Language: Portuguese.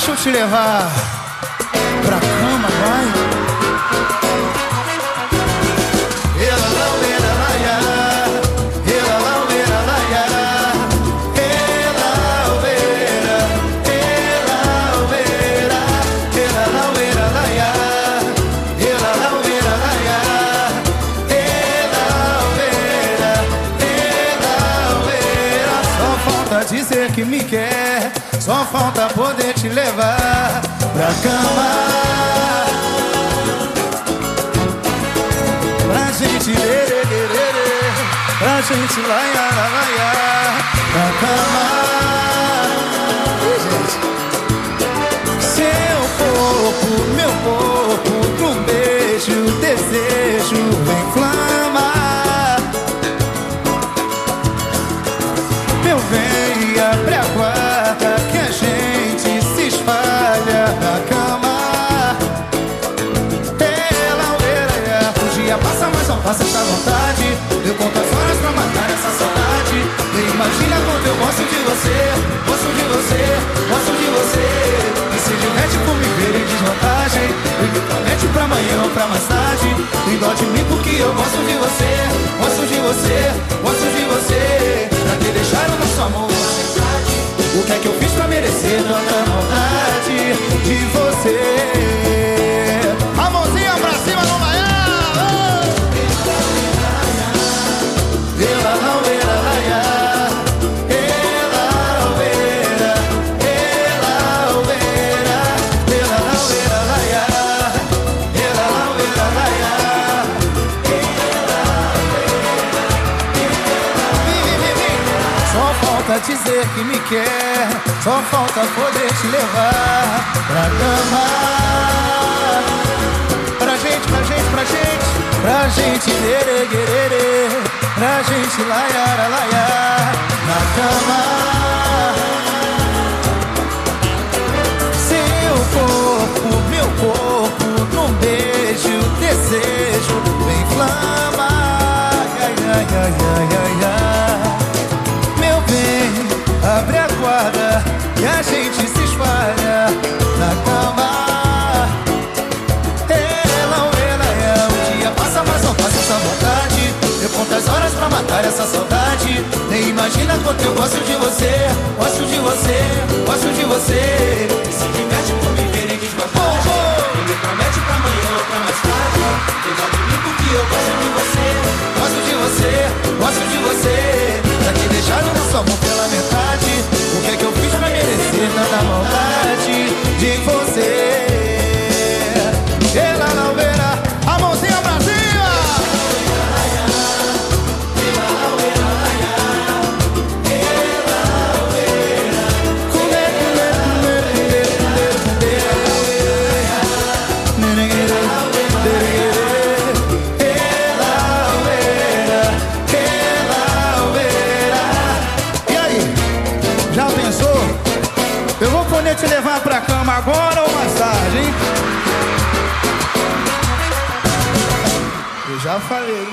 deixa eu te levar pra cama, vai. Dizer que me quer. Só falta poder te levar pra cama. Pra gente lerê, Pra gente laiar, laiar Pra cama passa essa vontade. Eu conto as horas pra matar essa saudade. Nem imagina quanto eu gosto de você, gosto de você, gosto de você. E se diverte por me ver em desvantagem. E me promete pra amanhã ou pra mais tarde. Tem dó de mim porque eu gosto de você, gosto de você, gosto de você. Pra te deixar o nosso amor. Dizer que me quer Só falta poder te levar pra cama. Pra gente, pra gente, pra gente Pra gente querer, querer Pra gente laiar, laiar Na cama matar essa saudade. Nem imagina quanto eu gosto de você Gosto de você, gosto de você. E se diverte por me ver em desvantagem E me promete pra amanhã ou pra mais tarde. Cuidar de mim porque eu gosto de você Gosto de você, gosto de você. Pra te deixar o nosso amor pela metade. O que é que eu fiz pra merecer tanta maldade de você Poder te levar pra cama agora ou hein? Eu já falei.